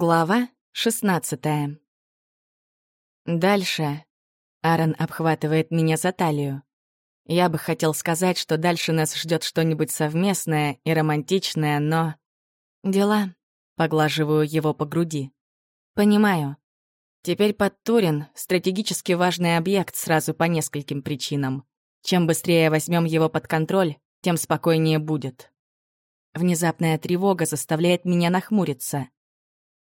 Глава 16 Дальше Аарон обхватывает меня за талию. Я бы хотел сказать, что дальше нас ждет что-нибудь совместное и романтичное, но... Дела. Поглаживаю его по груди. Понимаю. Теперь под Турин — стратегически важный объект сразу по нескольким причинам. Чем быстрее возьмем его под контроль, тем спокойнее будет. Внезапная тревога заставляет меня нахмуриться.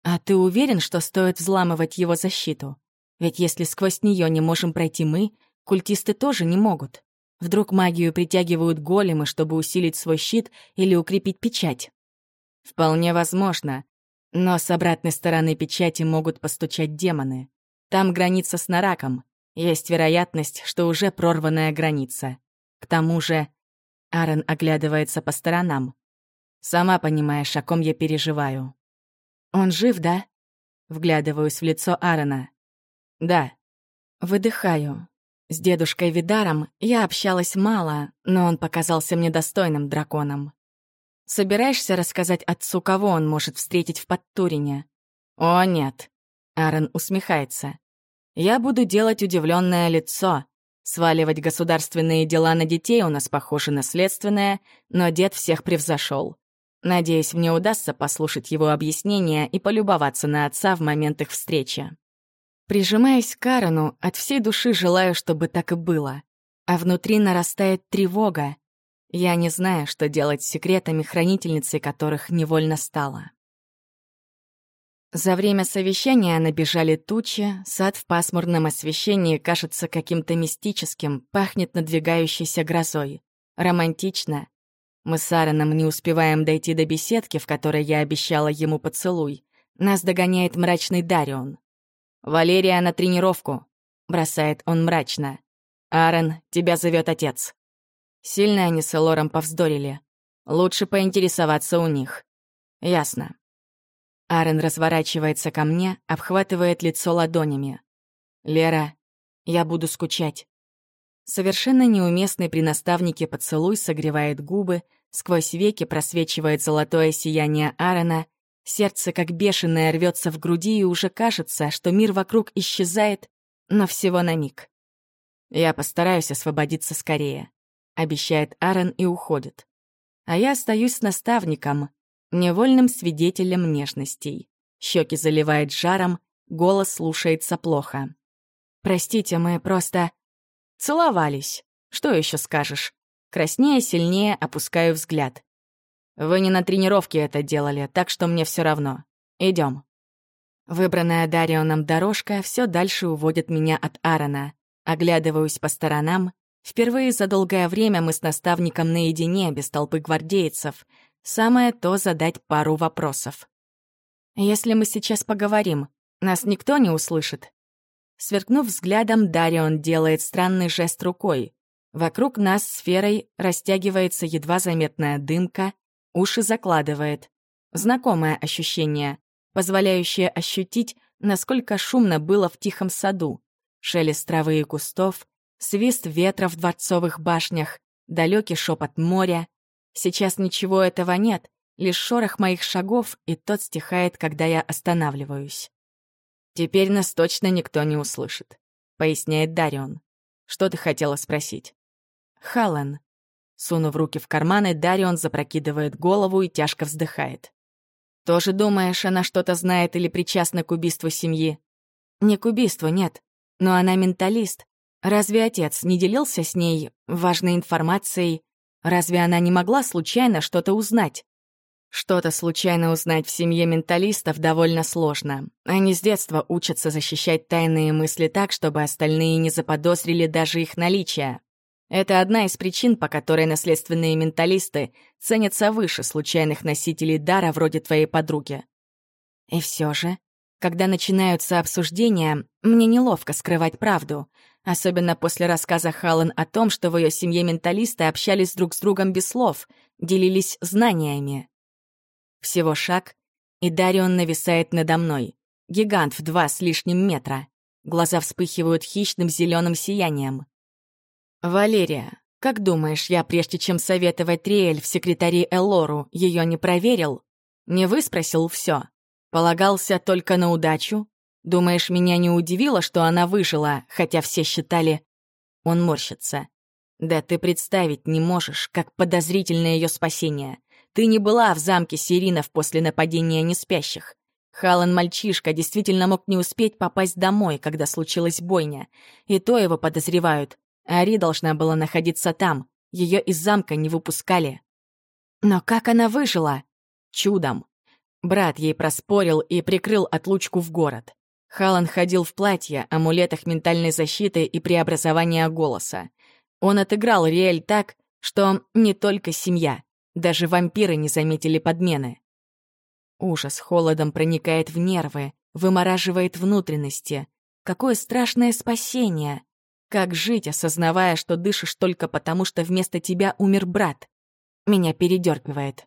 «А ты уверен, что стоит взламывать его защиту? Ведь если сквозь нее не можем пройти мы, культисты тоже не могут. Вдруг магию притягивают големы, чтобы усилить свой щит или укрепить печать?» «Вполне возможно. Но с обратной стороны печати могут постучать демоны. Там граница с Нараком. Есть вероятность, что уже прорванная граница. К тому же Аарон оглядывается по сторонам. «Сама понимаешь, о ком я переживаю». «Он жив, да?» Вглядываюсь в лицо Аарона. «Да». Выдыхаю. С дедушкой Видаром я общалась мало, но он показался мне достойным драконом. «Собираешься рассказать отцу, кого он может встретить в Подтурине?» «О, нет». Аарон усмехается. «Я буду делать удивленное лицо, Сваливать государственные дела на детей у нас, похоже, наследственное, но дед всех превзошел. Надеюсь, мне удастся послушать его объяснения и полюбоваться на отца в момент их встречи. Прижимаясь к Карену, от всей души желаю, чтобы так и было. А внутри нарастает тревога. Я не знаю, что делать с секретами хранительницы, которых невольно стала. За время совещания набежали тучи, сад в пасмурном освещении кажется каким-то мистическим, пахнет надвигающейся грозой. Романтично. Мы с Аароном не успеваем дойти до беседки, в которой я обещала ему поцелуй. Нас догоняет мрачный Дарион. «Валерия на тренировку», — бросает он мрачно. «Аарон, тебя зовет отец». Сильно они с Элором повздорили. Лучше поинтересоваться у них. Ясно. Аарон разворачивается ко мне, обхватывает лицо ладонями. «Лера, я буду скучать». Совершенно неуместный при наставнике поцелуй согревает губы, сквозь веки просвечивает золотое сияние Аарона, сердце как бешеное рвется в груди, и уже кажется, что мир вокруг исчезает, но всего на миг. «Я постараюсь освободиться скорее», — обещает Аарон и уходит. А я остаюсь с наставником, невольным свидетелем нежностей. Щеки заливает жаром, голос слушается плохо. «Простите, мы просто...» «Целовались. Что еще скажешь?» Краснее, сильнее опускаю взгляд. «Вы не на тренировке это делали, так что мне все равно. Идем. Выбранная Дарионом дорожка все дальше уводит меня от Аарона. Оглядываюсь по сторонам. Впервые за долгое время мы с наставником наедине, без толпы гвардейцев — Самое то задать пару вопросов. «Если мы сейчас поговорим, нас никто не услышит?» Сверкнув взглядом, Дарион делает странный жест рукой. Вокруг нас сферой растягивается едва заметная дымка, уши закладывает. Знакомое ощущение, позволяющее ощутить, насколько шумно было в тихом саду. Шелест травы и кустов, свист ветра в дворцовых башнях, далекий шепот моря, Сейчас ничего этого нет, лишь шорох моих шагов, и тот стихает, когда я останавливаюсь. «Теперь нас точно никто не услышит», — поясняет Дарион. «Что ты хотела спросить?» «Халлен». Сунув руки в карманы, Дарион запрокидывает голову и тяжко вздыхает. «Тоже думаешь, она что-то знает или причастна к убийству семьи?» «Не к убийству, нет. Но она менталист. Разве отец не делился с ней важной информацией Разве она не могла случайно что-то узнать? Что-то случайно узнать в семье менталистов довольно сложно. Они с детства учатся защищать тайные мысли так, чтобы остальные не заподозрили даже их наличие. Это одна из причин, по которой наследственные менталисты ценятся выше случайных носителей дара вроде твоей подруги. И все же, когда начинаются обсуждения, мне неловко скрывать правду — Особенно после рассказа Халлен о том, что в ее семье менталисты общались друг с другом без слов, делились знаниями. Всего шаг, и Дарион нависает надо мной. Гигант в два с лишним метра. Глаза вспыхивают хищным зеленым сиянием. «Валерия, как думаешь, я, прежде чем советовать Триэль в секретари Эллору, ее не проверил? Не выспросил все? Полагался только на удачу? Думаешь, меня не удивило, что она выжила, хотя все считали... Он морщится. Да ты представить не можешь, как подозрительно ее спасение. Ты не была в замке Сиринов после нападения неспящих. Халан мальчишка действительно мог не успеть попасть домой, когда случилась бойня. И то его подозревают. Ари должна была находиться там. Ее из замка не выпускали. Но как она выжила? Чудом. Брат ей проспорил и прикрыл отлучку в город. Халан ходил в платье, амулетах ментальной защиты и преобразования голоса. Он отыграл Риэль так, что не только семья, даже вампиры не заметили подмены. Ужас холодом проникает в нервы, вымораживает внутренности. Какое страшное спасение! Как жить, осознавая, что дышишь только потому, что вместо тебя умер брат? Меня передергивает.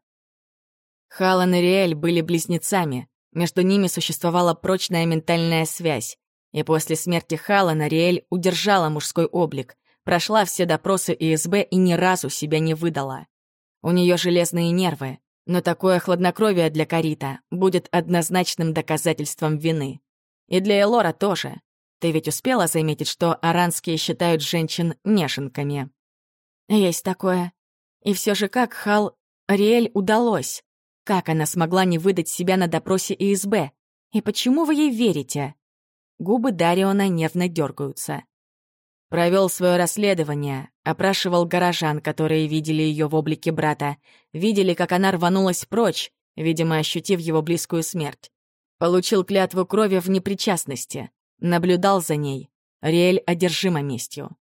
Халан и Риэль были близнецами. Между ними существовала прочная ментальная связь. И после смерти Халана Риэль удержала мужской облик, прошла все допросы ИСБ и ни разу себя не выдала. У нее железные нервы, но такое хладнокровие для Карита будет однозначным доказательством вины. И для Элора тоже. Ты ведь успела заметить, что аранские считают женщин нешенками? Есть такое. И все же как Хал Риэль удалось? Как она смогла не выдать себя на допросе ИСБ? И почему вы ей верите? Губы Дариона нервно дергаются. Провел свое расследование, опрашивал горожан, которые видели ее в облике брата, видели, как она рванулась прочь, видимо, ощутив его близкую смерть. Получил клятву крови в непричастности, наблюдал за ней. Риэль одержима местью.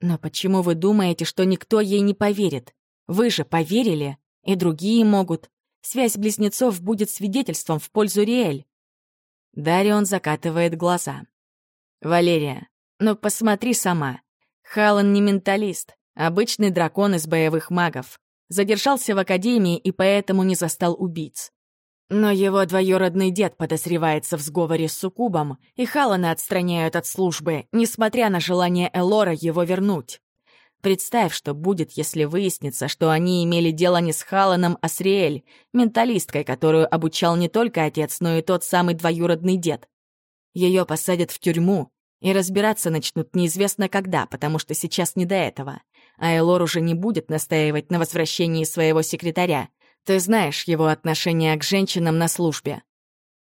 Но почему вы думаете, что никто ей не поверит? Вы же поверили, и другие могут. Связь близнецов будет свидетельством в пользу Риэль. Дарион закатывает глаза. «Валерия, ну посмотри сама. Халан не менталист, обычный дракон из боевых магов. Задержался в академии и поэтому не застал убийц. Но его двоюродный дед подозревается в сговоре с Сукубом, и Халана отстраняют от службы, несмотря на желание Элора его вернуть. Представь, что будет, если выяснится, что они имели дело не с Халаном, а с Риэль, менталисткой, которую обучал не только отец, но и тот самый двоюродный дед. Ее посадят в тюрьму, и разбираться начнут неизвестно когда, потому что сейчас не до этого. А Элор уже не будет настаивать на возвращении своего секретаря. Ты знаешь его отношение к женщинам на службе.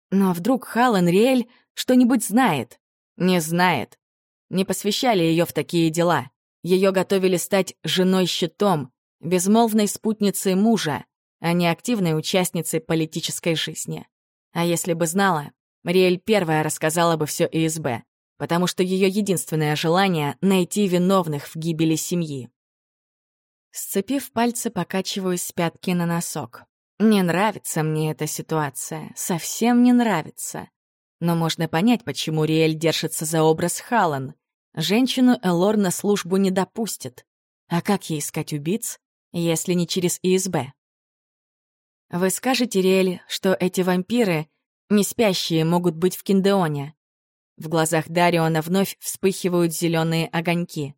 Но вдруг Халан Риэль что-нибудь знает? Не знает. Не посвящали ее в такие дела. Ее готовили стать женой-щитом, безмолвной спутницей мужа, а не активной участницей политической жизни. А если бы знала, Риэль первая рассказала бы все ИСБ потому что ее единственное желание — найти виновных в гибели семьи. Сцепив пальцы, покачиваюсь с пятки на носок. Не нравится мне эта ситуация, совсем не нравится. Но можно понять, почему Риэль держится за образ Халан. Женщину Элор на службу не допустит. А как ей искать убийц, если не через ИСБ? Вы скажете, Риэль, что эти вампиры, не спящие, могут быть в Киндеоне. В глазах Дариона вновь вспыхивают зеленые огоньки.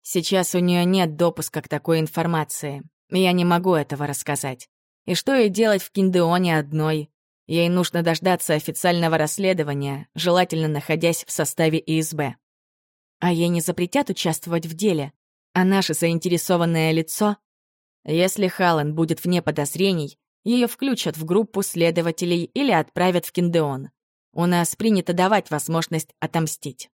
Сейчас у нее нет допуска к такой информации. Я не могу этого рассказать. И что ей делать в Киндеоне одной? Ей нужно дождаться официального расследования, желательно находясь в составе ИСБ. А ей не запретят участвовать в деле. А наше заинтересованное лицо? Если Халлен будет вне подозрений, ее включат в группу следователей или отправят в Киндеон. У нас принято давать возможность отомстить.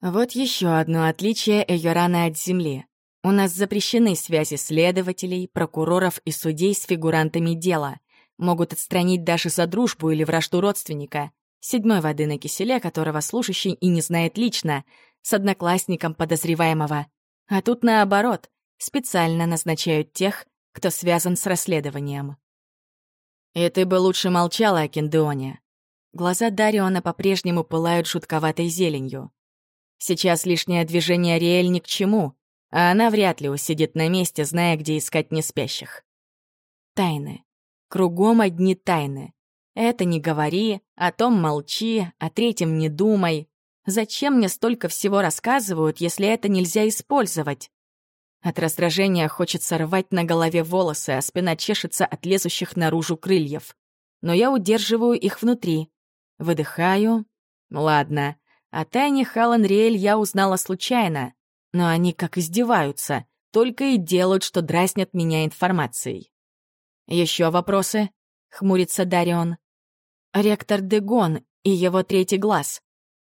Вот еще одно отличие Эйорана от Земли. У нас запрещены связи следователей, прокуроров и судей с фигурантами дела. Могут отстранить даже за дружбу или вражду родственника. Седьмой воды на киселе, которого служащий и не знает лично, с одноклассником подозреваемого. А тут наоборот, специально назначают тех, кто связан с расследованием. И ты бы лучше молчала о Кендеоне. Глаза Дариона по-прежнему пылают жутковатой зеленью. Сейчас лишнее движение Риэль ни к чему, а она вряд ли усидит на месте, зная, где искать неспящих. Тайны. Кругом одни тайны. Это не говори, о том молчи, о третьем не думай. Зачем мне столько всего рассказывают, если это нельзя использовать? От раздражения хочется рвать на голове волосы, а спина чешется от лезущих наружу крыльев. но я удерживаю их внутри. Выдыхаю. Ладно, о тайне Халан Риэль я узнала случайно, но они как издеваются, только и делают, что дразнят меня информацией. Еще вопросы? хмурится Дарион. Ректор Дегон и его третий глаз.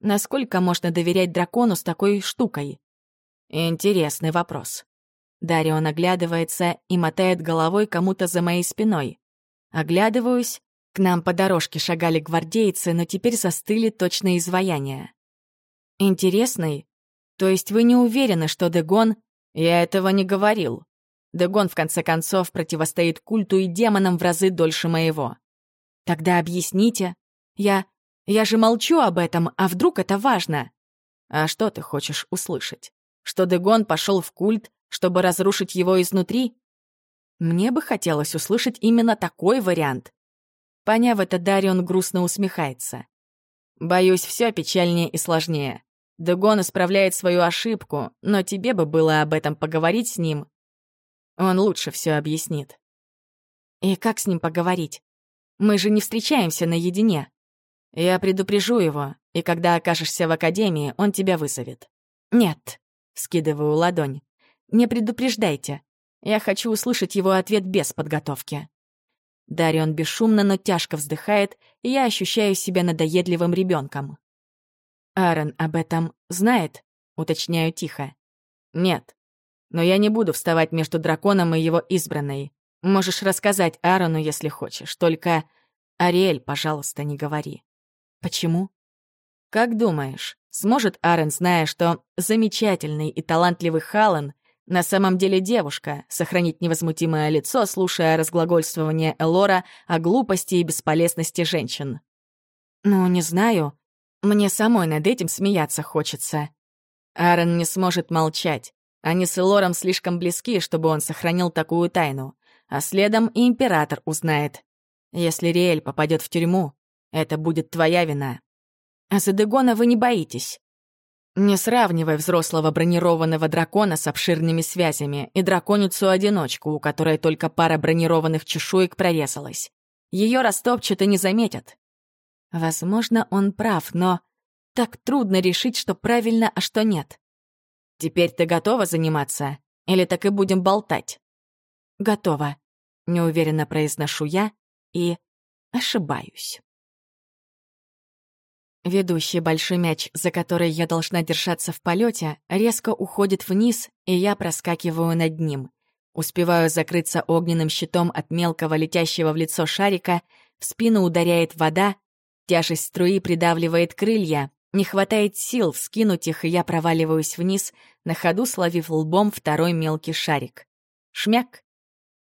Насколько можно доверять дракону с такой штукой? Интересный вопрос. Дарион оглядывается и мотает головой кому-то за моей спиной. Оглядываюсь. К нам по дорожке шагали гвардейцы, но теперь застыли точно изваяния. Интересный? То есть вы не уверены, что Дегон... Я этого не говорил. Дегон, в конце концов, противостоит культу и демонам в разы дольше моего. Тогда объясните. Я... Я же молчу об этом, а вдруг это важно? А что ты хочешь услышать? Что Дегон пошел в культ, чтобы разрушить его изнутри? Мне бы хотелось услышать именно такой вариант. Поняв это, Дарион грустно усмехается. Боюсь, все печальнее и сложнее. Дегон исправляет свою ошибку, но тебе бы было об этом поговорить с ним. Он лучше все объяснит. И как с ним поговорить? Мы же не встречаемся наедине. Я предупрежу его, и когда окажешься в академии, он тебя вызовет. Нет, скидываю ладонь. Не предупреждайте. Я хочу услышать его ответ без подготовки. Дарион бесшумно, но тяжко вздыхает, и я ощущаю себя надоедливым ребенком. Аарон об этом знает? Уточняю тихо. Нет. Но я не буду вставать между драконом и его избранной. Можешь рассказать Аарону, если хочешь. Только Ариэль, пожалуйста, не говори. Почему? Как думаешь, сможет Аарон, зная, что замечательный и талантливый Халан на самом деле девушка, сохранить невозмутимое лицо, слушая разглагольствование Элора о глупости и бесполезности женщин? Ну, не знаю. Мне самой над этим смеяться хочется. Аарон не сможет молчать. Они с Элором слишком близки, чтобы он сохранил такую тайну а следом и император узнает. Если Риэль попадет в тюрьму, это будет твоя вина. А за Дегона вы не боитесь. Не сравнивай взрослого бронированного дракона с обширными связями и драконицу-одиночку, у которой только пара бронированных чешуек прорезалась. Ее растопчут и не заметят. Возможно, он прав, но так трудно решить, что правильно, а что нет. Теперь ты готова заниматься? Или так и будем болтать? «Готово», — неуверенно произношу я и ошибаюсь. Ведущий большой мяч, за который я должна держаться в полете, резко уходит вниз, и я проскакиваю над ним. Успеваю закрыться огненным щитом от мелкого летящего в лицо шарика, в спину ударяет вода, тяжесть струи придавливает крылья, не хватает сил вскинуть их, и я проваливаюсь вниз, на ходу словив лбом второй мелкий шарик. Шмяк!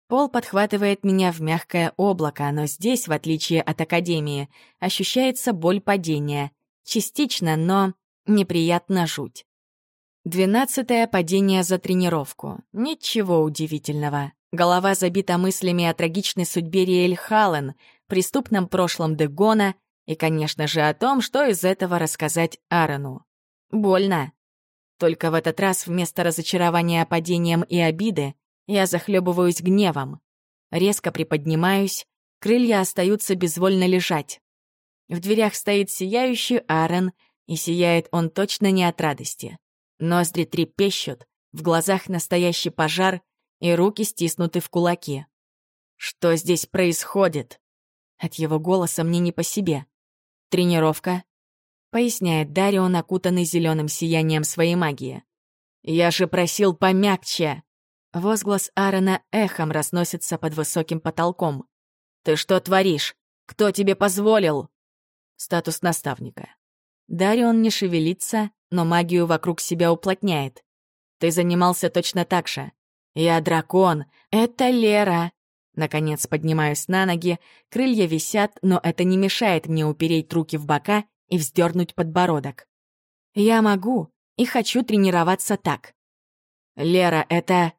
Пол подхватывает меня в мягкое облако, но здесь, в отличие от Академии, ощущается боль падения. Частично, но неприятно жуть. Двенадцатое падение за тренировку. Ничего удивительного. Голова забита мыслями о трагичной судьбе Риэль Халлен, преступном прошлом Дегона и, конечно же, о том, что из этого рассказать Аарону. Больно. Только в этот раз вместо разочарования падением и обиды я захлебываюсь гневом. Резко приподнимаюсь, крылья остаются безвольно лежать. В дверях стоит сияющий Аарон, и сияет он точно не от радости. Ноздри трепещут, в глазах настоящий пожар, и руки стиснуты в кулаки. Что здесь происходит? От его голоса мне не по себе. Тренировка, поясняет Дарион, окутанный зеленым сиянием своей магии. Я же просил помягче. Возглас Аарона эхом разносится под высоким потолком. «Ты что творишь? Кто тебе позволил?» Статус наставника. Дарион не шевелится, но магию вокруг себя уплотняет. Ты занимался точно так же. Я дракон. Это Лера. Наконец поднимаюсь на ноги, крылья висят, но это не мешает мне упереть руки в бока и вздернуть подбородок. Я могу и хочу тренироваться так. Лера, это...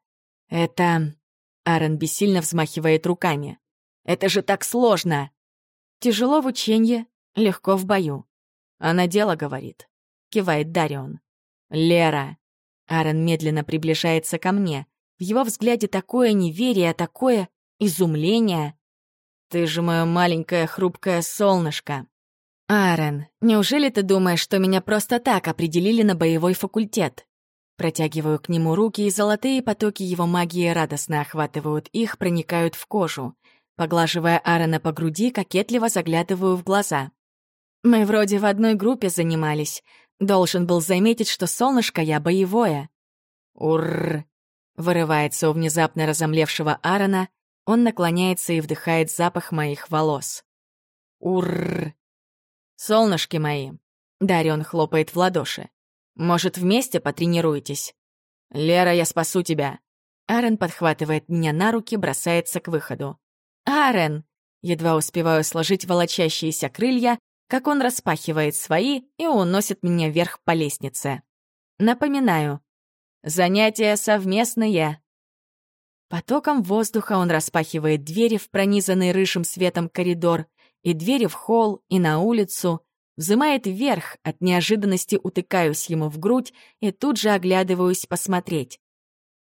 «Это...» — Аарон бессильно взмахивает руками. «Это же так сложно!» «Тяжело в ученье, легко в бою». «Она дело говорит», — кивает Дарион. «Лера!» Аарон медленно приближается ко мне. В его взгляде такое неверие, такое изумление. Ты же мое маленькое хрупкое солнышко. Аарон, неужели ты думаешь, что меня просто так определили на боевой факультет? Протягиваю к нему руки, и золотые потоки его магии радостно охватывают их, проникают в кожу. Поглаживая Аарона по груди, кокетливо заглядываю в глаза. Мы вроде в одной группе занимались. Должен был заметить, что солнышко я боевое. Урр! Вырывается у внезапно разомлевшего Аарона, он наклоняется и вдыхает запах моих волос. Урр! Солнышки мои! Дарион хлопает в ладоши. Может, вместе потренируетесь? Лера, я спасу тебя. Аарон подхватывает меня на руки, бросается к выходу. Аарон! Едва успеваю сложить волочащиеся крылья, как он распахивает свои и уносит меня вверх по лестнице. Напоминаю, Занятия совместные. Потоком воздуха он распахивает двери в пронизанный рыжим светом коридор, и двери в холл, и на улицу, взымает вверх, от неожиданности утыкаюсь ему в грудь и тут же оглядываюсь посмотреть.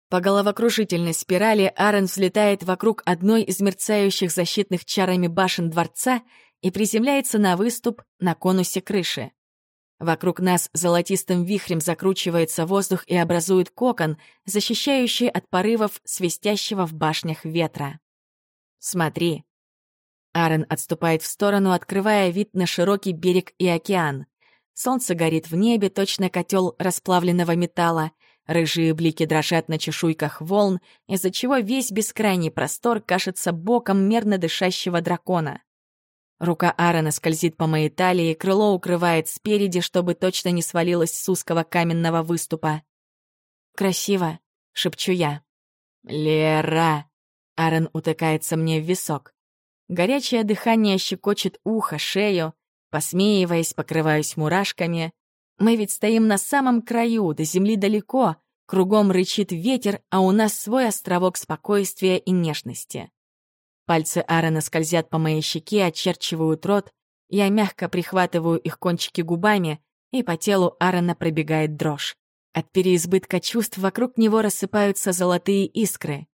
По головокружительной спирали Аарон взлетает вокруг одной из мерцающих защитных чарами башен дворца и приземляется на выступ на конусе крыши. Вокруг нас золотистым вихрем закручивается воздух и образует кокон, защищающий от порывов свистящего в башнях ветра. «Смотри». Аарон отступает в сторону, открывая вид на широкий берег и океан. Солнце горит в небе, точно котел расплавленного металла. Рыжие блики дрожат на чешуйках волн, из-за чего весь бескрайний простор кажется боком мерно дышащего дракона. Рука Аарона скользит по моей талии, крыло укрывает спереди, чтобы точно не свалилось с узкого каменного выступа. «Красиво», — шепчу я. «Лера!» — Аарон утыкается мне в висок. Горячее дыхание щекочет ухо, шею. Посмеиваясь, покрываюсь мурашками. Мы ведь стоим на самом краю, до земли далеко. Кругом рычит ветер, а у нас свой островок спокойствия и нежности. Пальцы Аарона скользят по моей щеке, очерчивают рот. Я мягко прихватываю их кончики губами, и по телу Аарона пробегает дрожь. От переизбытка чувств вокруг него рассыпаются золотые искры.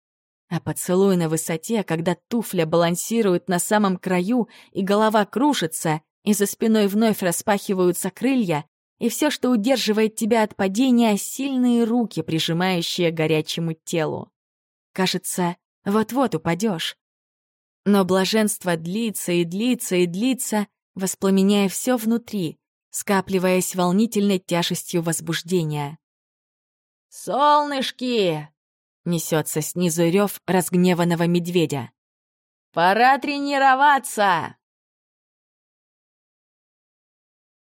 А поцелуй на высоте, когда туфля балансирует на самом краю, и голова кружится, и за спиной вновь распахиваются крылья, и все, что удерживает тебя от падения, — сильные руки, прижимающие горячему телу. Кажется, вот-вот упадешь. Но блаженство длится и длится и длится, воспламеняя все внутри, скапливаясь волнительной тяжестью возбуждения. «Солнышки!» — несется снизу рев разгневанного медведя. «Пора тренироваться!»